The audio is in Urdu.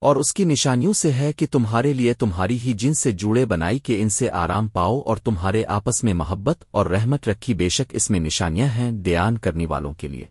اور اس کی نشانیوں سے ہے کہ تمہارے لیے تمہاری ہی جن سے جوڑے بنائی کہ ان سے آرام پاؤ اور تمہارے آپس میں محبت اور رحمت رکھی بے شک اس میں نشانیاں ہیں دیان کرنے والوں کے لیے۔